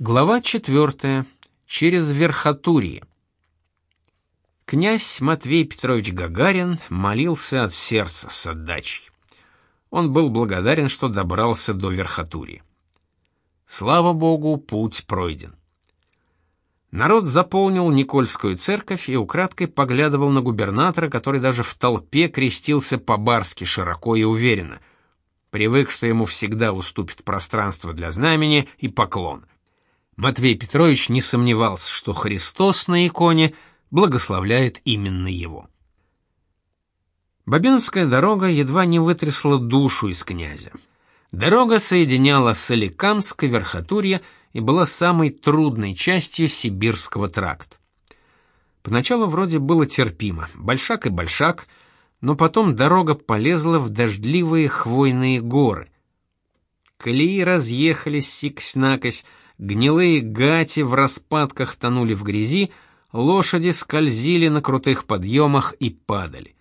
Глава 4. Через Верхотурье. Князь Матвей Петрович Гагарин молился от сердца с отдачей. Он был благодарен, что добрался до Верхотурья. Слава Богу, путь пройден. Народ заполнил Никольскую церковь и украдкой поглядывал на губернатора, который даже в толпе крестился по-барски широко и уверенно. Привык, что ему всегда уступит пространство для знамени и поклон — Матвей Петрович не сомневался, что Христос на иконе благословляет именно его. Бабиновская дорога едва не вытрясла душу из князя. Дорога соединяла Соликамск и Верхотурье и была самой трудной частью сибирского тракта. Поначалу вроде было терпимо, большак и большак, но потом дорога полезла в дождливые хвойные горы. Колеи разъехались сиксь-накось, гнилые гати в распадках тонули в грязи, лошади скользили на крутых подъемах и падали.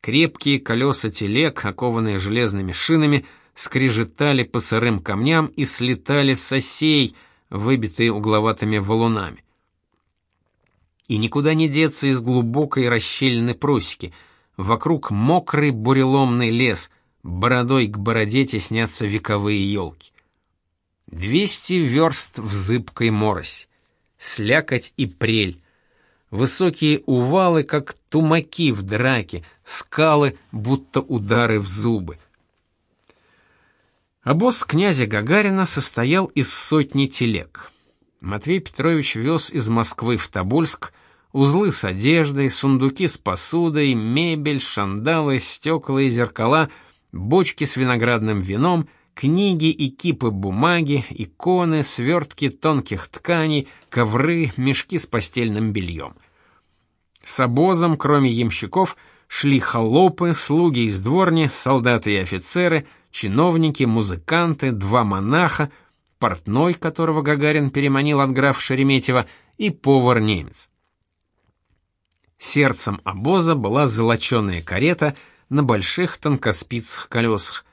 Крепкие колеса телег, окованные железными шинами, скрежетали по сырым камням и слетали с осей, выбитые угловатыми валунами. И никуда не деться из глубокой расщелины просеки. Вокруг мокрый буреломный лес, бородой к бороде теснятся вековые елки. Двести верст в зыбкой морось, слякоть и прель, высокие увалы, как тумаки в драке, скалы, будто удары в зубы. Обоз князя Гагарина состоял из сотни телег. Матвей Петрович вез из Москвы в Тобольск узлы с одеждой, сундуки с посудой, мебель, шандалы, стекла и зеркала, бочки с виноградным вином — Книги и кипы бумаги, иконы, свертки тонких тканей, ковры, мешки с постельным бельем. С обозом, кроме ямщиков, шли холопы, слуги из дворни, солдаты и офицеры, чиновники, музыканты, два монаха, портной, которого Гагарин переманил от графа Шереметьева, и повар-немец. Сердцем обоза была золоченая карета на больших тонкоспицах колесах,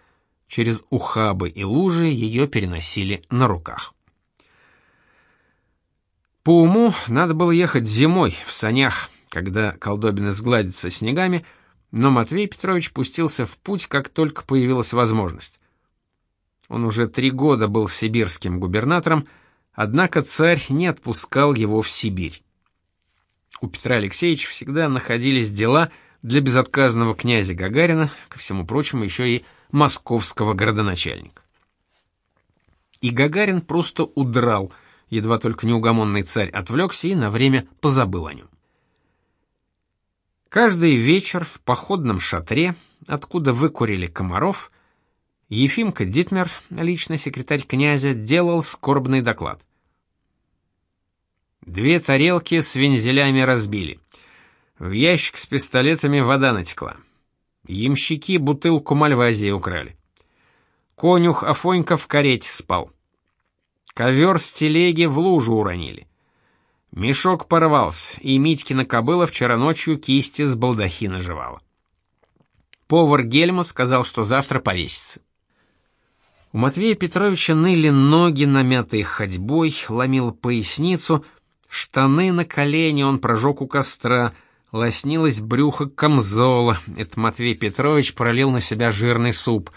Через ухабы и лужи ее переносили на руках. По уму надо было ехать зимой в санях, когда колдобины сгладятся снегами, но Матвей Петрович пустился в путь, как только появилась возможность. Он уже три года был сибирским губернатором, однако царь не отпускал его в Сибирь. У Петра Алексеевича всегда находились дела для безотказного князя Гагарина, ко всему прочему еще и московского городоначальника. И Гагарин просто удрал, едва только неугомонный царь отвлекся и на время позабыл о нем. Каждый вечер в походном шатре, откуда выкурили комаров, Ефимка Дитмер, личный секретарь князя, делал скорбный доклад. Две тарелки с вензелями разбили. В ящик с пистолетами вода натекла. Ямщики бутылку мальвазии украли. Конюх Афонька в карете спал. Ковер с телеги в лужу уронили. Мешок порвался, и Митькина кобыла вчера ночью кисти с балдахина жевала. Повар Гельму сказал, что завтра повесится. У Матвея Петровича ныли ноги, намятые ходьбой, ломил поясницу, штаны на колени он прожег у костра — лоснилось брюхо камзола. Это Матвей Петрович пролил на себя жирный суп.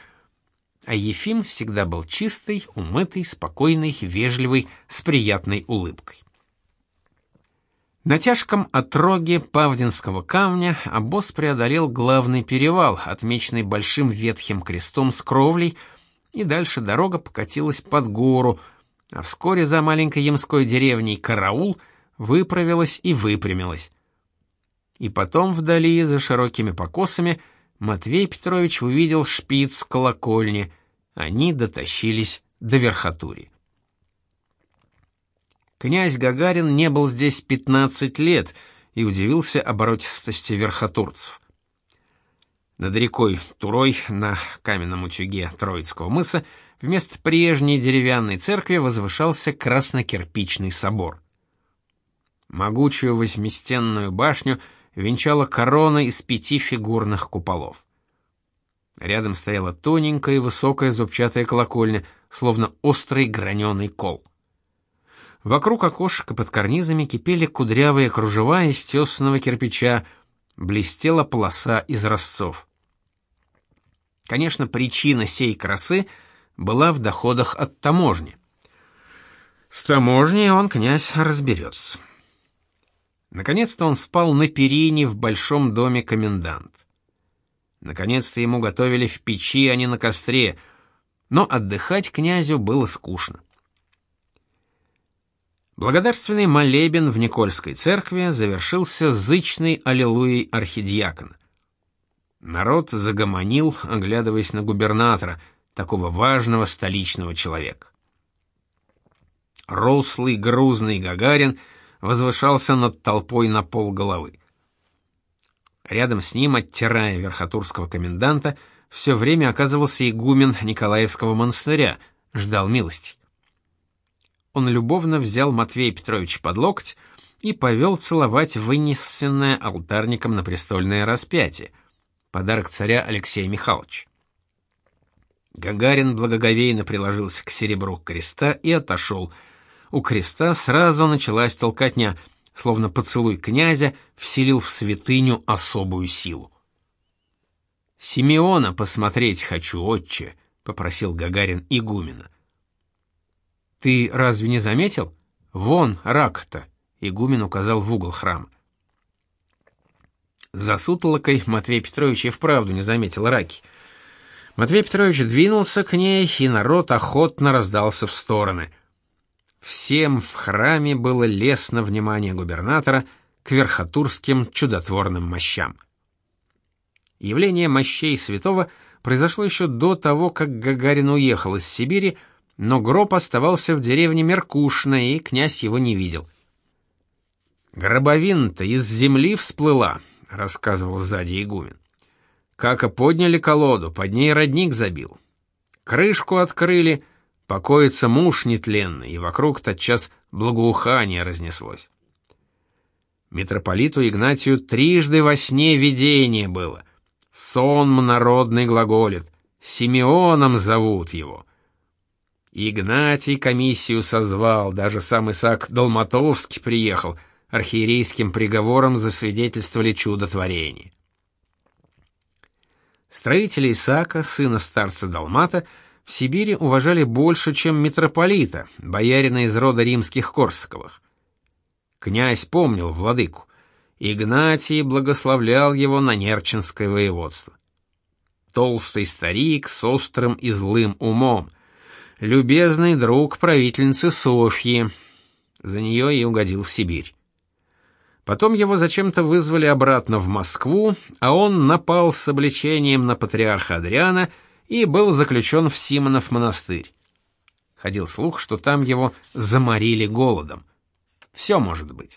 А Ефим всегда был чистый, умытый, спокойный, вежливый, с приятной улыбкой. На тяжком отроге Павдинского камня обоз преодолел главный перевал, отмеченный большим ветхим крестом с кровлей, и дальше дорога покатилась под гору, а вскоре за маленькой ямской деревней Караул выправилась и выпрямилась и потом вдали, за широкими покосами, Матвей Петрович увидел шпиц колокольни. Они дотащились до верхотури. Князь Гагарин не был здесь 15 лет и удивился оборотистости верхотурцев. Над рекой Турой на каменном утюге Троицкого мыса вместо прежней деревянной церкви возвышался краснокирпичный собор. Могучую восьмистенную башню — венчала корона из пяти фигурных куполов. Рядом стояла тоненькая и высокая зубчатая колокольня, словно острый граненый кол. Вокруг окошек и под карнизами кипели кудрявые кружева из тесаного кирпича, блестела полоса из разцов. Конечно, причина сей красы была в доходах от таможни. С таможней он, князь, разберется. Наконец-то он спал на перине в большом доме комендант. Наконец-то ему готовили в печи, а не на костре, но отдыхать князю было скучно. Благодарственный молебен в Никольской церкви завершился зычной аллилуйей архидиакона. Народ загомонил, оглядываясь на губернатора, такого важного столичного человека. Рослый, грузный Гагарин возвышался над толпой на пол головы. Рядом с ним, оттирая верхотурского коменданта, все время оказывался игумен Николаевского монастыря, ждал милости. Он любовно взял Матвея Петровича под локоть и повел целовать вынесенное алтарником на престольное распятие, подарок царя Алексея Михайловича. Гагарин благоговейно приложился к серебру креста и отошел. У креста сразу началась толкотня — словно поцелуй князя вселил в святыню особую силу. «Симеона посмотреть хочу, отче», — попросил Гагарин игумена. «Ты разве не заметил? Вон рак-то», — игумен указал в угол храма. За сутолокой Матвей Петрович и вправду не заметил раки. Матвей Петрович двинулся к ней, и народ охотно раздался в стороны — Всем в храме было лестно внимание губернатора к верхотурским чудотворным мощам. Явление мощей святого произошло еще до того, как Гагарин уехал из Сибири, но гроб оставался в деревне Меркушно, и князь его не видел. «Гробовина-то из земли всплыла», — рассказывал сзади игумен. «Как подняли колоду, под ней родник забил. Крышку открыли, покоится муж нетленный, и вокруг тотчас благоухание разнеслось. Митрополиту Игнатию трижды во сне видение было. Сон народный глаголит, Симеоном зовут его. Игнатий комиссию созвал, даже сам Исаак Долматовский приехал, архиерейским приговором засвидетельствовали чудотворение. Строители Исаака, сына старца Далмата, в Сибири уважали больше, чем митрополита, боярина из рода римских Корсаковых. Князь помнил владыку. Игнатий благословлял его на Нерчинское воеводство. Толстый старик с острым и злым умом, любезный друг правительницы Софьи. За нее и угодил в Сибирь. Потом его зачем-то вызвали обратно в Москву, а он напал с обличением на патриарха Адриана и был заключен в Симонов монастырь. Ходил слух, что там его заморили голодом. Все может быть.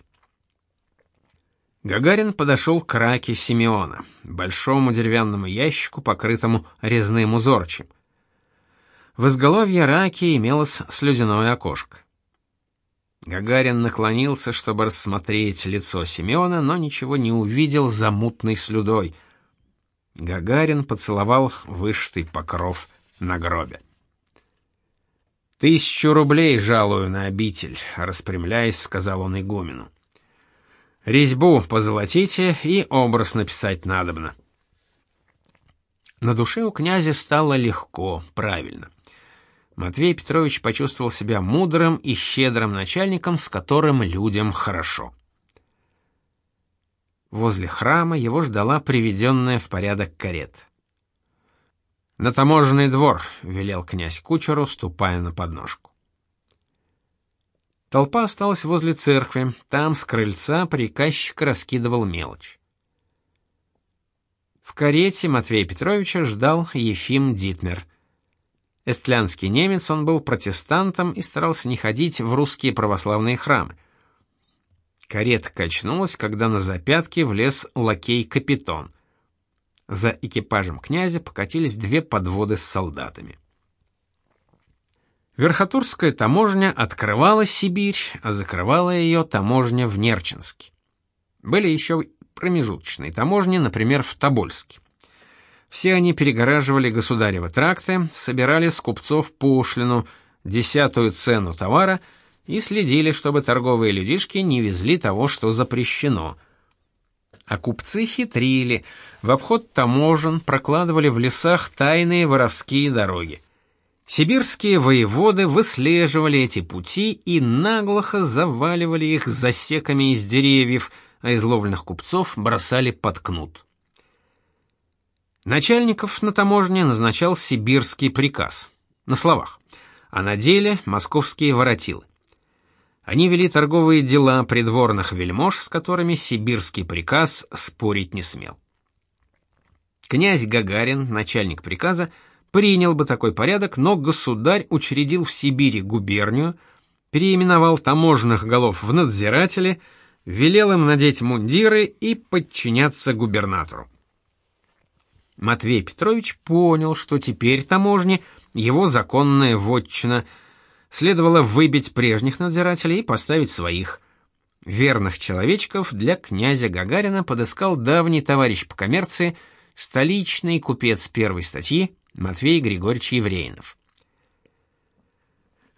Гагарин подошел к раке Симеона, большому деревянному ящику, покрытому резным узорчем. В изголовье раки имелось слюдяное окошко. Гагарин наклонился, чтобы рассмотреть лицо Симеона, но ничего не увидел за мутной слюдой — Гагарин поцеловал вышитый покров на гробе. «Тысячу рублей жалую на обитель», — распрямляясь, сказал он игумену. «Резьбу позолотите и образ написать надобно». На душе у князя стало легко, правильно. Матвей Петрович почувствовал себя мудрым и щедрым начальником, с которым людям хорошо. Возле храма его ждала приведенная в порядок карета. «На таможенный двор», — велел князь кучеру, ступая на подножку. Толпа осталась возле церкви, там с крыльца приказчик раскидывал мелочь. В карете Матвея Петровича ждал Ефим Дитмер. Эстлянский немец, он был протестантом и старался не ходить в русские православные храмы. Карета качнулась, когда на запятки влез лакей-капитон. За экипажем князя покатились две подводы с солдатами. Верхотурская таможня открывала Сибирь, а закрывала ее таможня в Нерчинске. Были еще промежуточные таможни, например, в Тобольске. Все они перегораживали государевы тракты, собирали с купцов пошлину, десятую цену товара и следили, чтобы торговые людишки не везли того, что запрещено. А купцы хитрили, в обход таможен прокладывали в лесах тайные воровские дороги. Сибирские воеводы выслеживали эти пути и наглухо заваливали их засеками из деревьев, а изловленных купцов бросали под кнут. Начальников на таможне назначал сибирский приказ. На словах. А на деле московские воротилы. Они вели торговые дела придворных вельмож, с которыми сибирский приказ спорить не смел. Князь Гагарин, начальник приказа, принял бы такой порядок, но государь учредил в Сибири губернию, переименовал таможенных голов в надзиратели, велел им надеть мундиры и подчиняться губернатору. Матвей Петрович понял, что теперь таможни его законная вотчина. Следовало выбить прежних надзирателей и поставить своих. Верных человечков для князя Гагарина подыскал давний товарищ по коммерции, столичный купец первой статьи Матвей Григорьевич Еврейнов.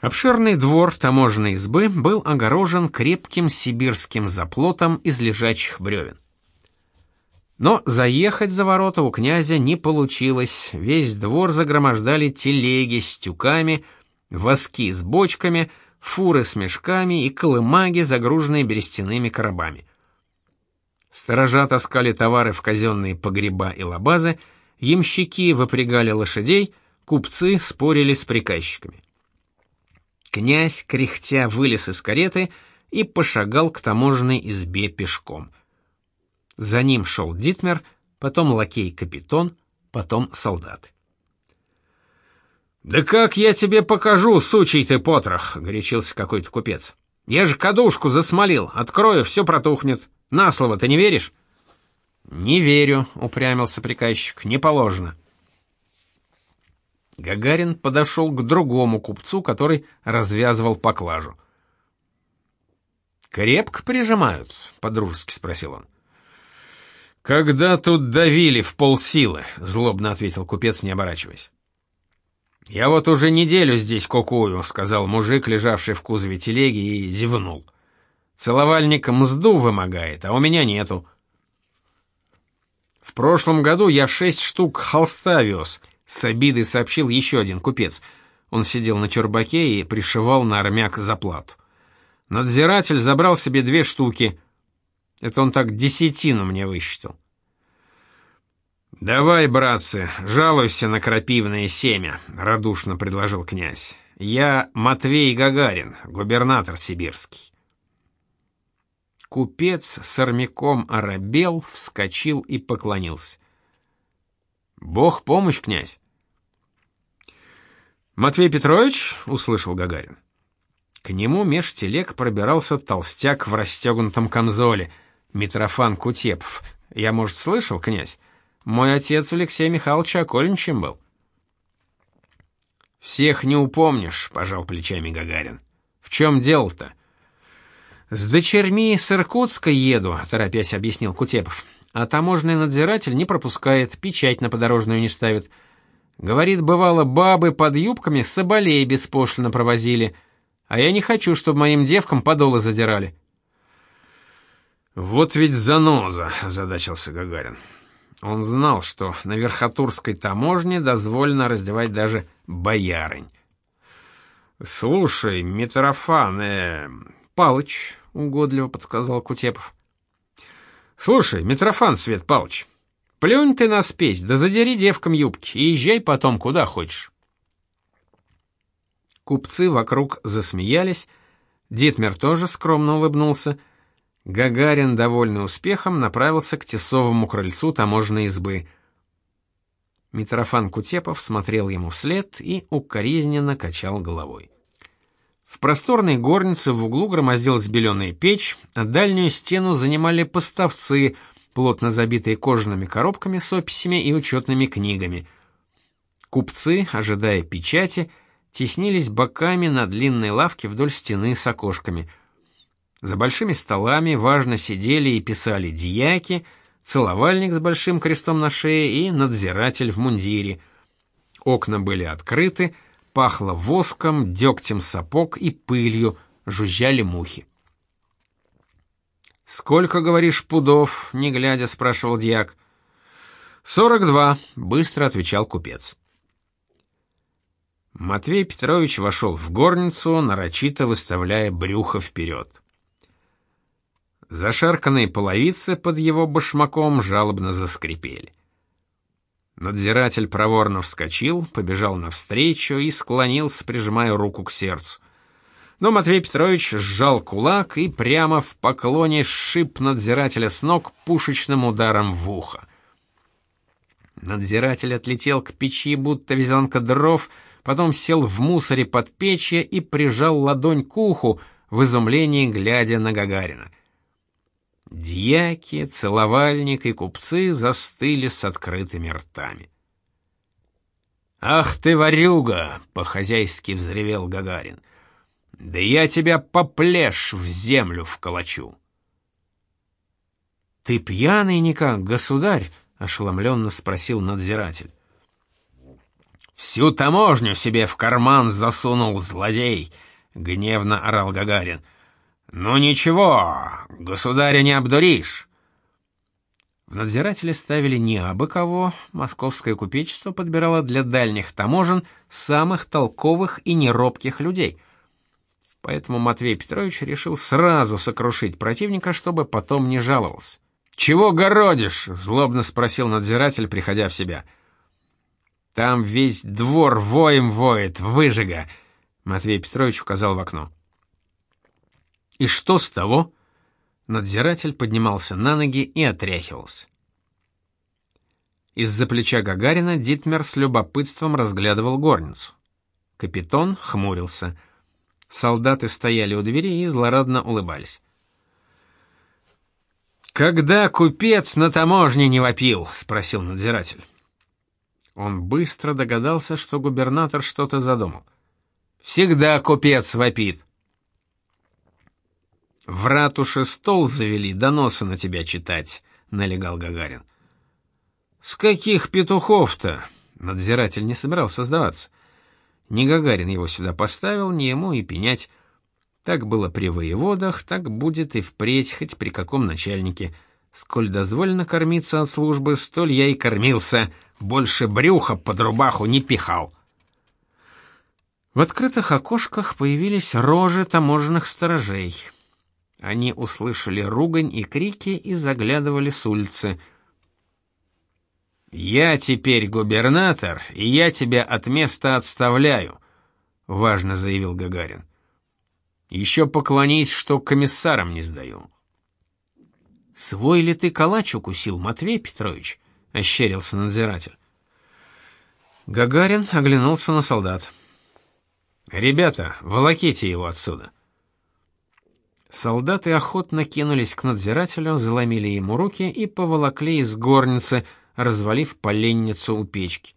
Обширный двор таможенной избы был огорожен крепким сибирским заплотом из лежачих бревен. Но заехать за ворота у князя не получилось. Весь двор загромождали телеги с тюками, воски с бочками, фуры с мешками и колымаги, загруженные берестяными коробами. Сторожа таскали товары в казенные погреба и лабазы, ямщики выпрягали лошадей, купцы спорили с приказчиками. Князь, кряхтя, вылез из кареты и пошагал к таможенной избе пешком — за ним шел Дитмер, потом лакей-капитон, потом солдат. «Да как я тебе покажу, сучий ты потрох!» — горячился какой-то купец. «Я же кадушку засмолил, открою, все протухнет. На слово ты не веришь?» «Не верю», — упрямился приказчик, — «не положено». Гагарин подошел к другому купцу, который развязывал поклажу. «Крепко прижимают?» — подружески спросил он. «Когда тут давили в полсилы», — злобно ответил купец, не оборачиваясь. «Я вот уже неделю здесь кукую», — сказал мужик, лежавший в кузове телеги, и зевнул. «Целовальник мзду вымогает, а у меня нету». «В прошлом году я шесть штук холста вез», — с обидой сообщил еще один купец. Он сидел на чурбаке и пришивал на армяк заплату. Надзиратель забрал себе две штуки — это он так десятину мне высчитал. «Давай, братцы, жалуйся на крапивное семя», — радушно предложил князь. «Я Матвей Гагарин, губернатор сибирский». Купец с армяком оробел, вскочил и поклонился. «Бог помощь, князь!» «Матвей Петрович?» — услышал Гагарин. К нему меж телег пробирался толстяк в расстегнутом камзоле — Митрофан Кутепов. Я, может, слышал, князь? Мой отец Алексей Михайлович окольничем был. Всех не упомнишь, пожал плечами Гагарин. В чем дело-то? С дочерьми с Иркутска еду, торопясь объяснил Кутепов. А таможенный надзиратель не пропускает, печать на подорожную не ставит. Говорит, бывало, бабы под юбками соболей беспошлино провозили, а я не хочу, чтобы моим девкам подолы задирали. «Вот ведь заноза!» — задачился Гагарин. Он знал, что на Верхотурской таможне дозволено раздевать даже боярынь. «Слушай, Митрофан, э, Палыч», — угодливо подсказал Кутепов. «Слушай, Митрофан Свет Палыч, плюнь ты на спесь, да задери девкам юбки и езжай потом куда хочешь». Купцы вокруг засмеялись, Дитмер тоже скромно улыбнулся — Гагарин, довольный успехом, направился к тесовому крыльцу таможенной избы. Митрофан Кутепов смотрел ему вслед и укоризненно качал головой. В просторной горнице в углу громоздилась беленая печь, а дальнюю стену занимали поставцы, плотно забитые кожаными коробками с описями и учетными книгами. Купцы, ожидая печати, теснились боками на длинной лавке вдоль стены с окошками — за большими столами важно сидели и писали дьяки, целовальник с большим крестом на шее и надзиратель в мундире. Окна были открыты, пахло воском, дегтем сапог и пылью, жужжали мухи. «Сколько, говоришь, пудов?» — не глядя спрашивал дьяк. «Сорок два», — быстро отвечал купец. Матвей Петрович вошел в горницу, нарочито выставляя брюхо вперед. Зашарканные половицы под его башмаком жалобно заскрипели. Надзиратель проворно вскочил, побежал навстречу и склонился, прижимая руку к сердцу. Но Матвей Петрович сжал кулак и прямо в поклоне сшиб надзирателя с ног пушечным ударом в ухо. Надзиратель отлетел к печи, будто вязанка дров, потом сел в мусоре под печье и прижал ладонь к уху, в изумлении глядя на Гагарина. Дьяки, целовальник и купцы застыли с открытыми ртами. «Ах ты, ворюга!» — по-хозяйски взревел Гагарин. Да я тебя поплешь в землю вколочу. Ты пьяный никак, государь? ошеломленно спросил надзиратель. Всю таможню себе в карман засунул злодей, гневно орал Гагарин. Ну ничего, государя не обдуришь. В надзиратели ставили не абы кого, московское купечество подбирало для дальних таможен самых толковых и неробких людей — Поэтому Матвей Петрович решил сразу сокрушить противника, чтобы потом не жаловался. «Чего городишь?» — злобно спросил надзиратель, приходя в себя. «Там весь двор воем воет, выжига!» — Матвей Петрович указал в окно. «И что с того?» Надзиратель поднимался на ноги и отряхивался. Из-за плеча Гагарина Дитмер с любопытством разглядывал горницу. Капитон хмурился — Солдаты стояли у двери и злорадно улыбались. «Когда купец на таможне не вопил?» — спросил надзиратель. Он быстро догадался, что губернатор что-то задумал. «Всегда купец вопит». «В ратуше стол завели, доносы на тебя читать», — налегал Гагарин. «С каких петухов-то?» Надзиратель не собирался сдаваться. Ни Гагарин его сюда поставил, ни ему и пенять. Так было при воеводах, так будет и впредь, хоть при каком начальнике. Сколь дозволено кормиться от службы, столь я и кормился, больше брюха под рубаху не пихал. В открытых окошках появились рожи таможенных сторожей. Они услышали ругань и крики и заглядывали с улицы — «Я теперь губернатор, и я тебя от места отставляю», — важно заявил Гагарин. «Еще поклонись, что комиссарам не сдаю». «Свой ли ты калач укусил, Матвей Петрович?» — ощерился надзиратель. Гагарин оглянулся на солдат. «Ребята, волоките его отсюда». Солдаты охотно кинулись к надзирателю, заломили ему руки и поволокли из горницы, развалив поленницу у печки.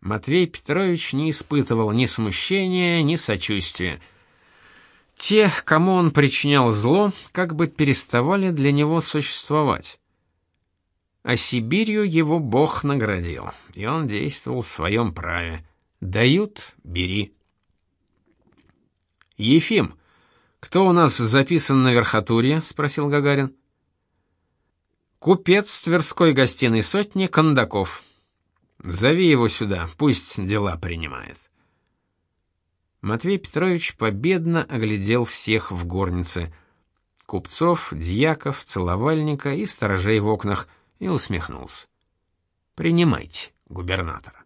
Матвей Петрович не испытывал ни смущения, ни сочувствия. Те, кому он причинял зло, как бы переставали для него существовать. А Сибирью его Бог наградил, и он действовал в своем праве. Дают — бери. «Ефим, кто у нас записан на верхотурье?» — спросил Гагарин. Купец Тверской гостиной сотни Кондаков. Зови его сюда, пусть дела принимает. Матвей Петрович победно оглядел всех в горнице. Купцов, дьяков, целовальника и сторожей в окнах и усмехнулся. Принимайте губернатора.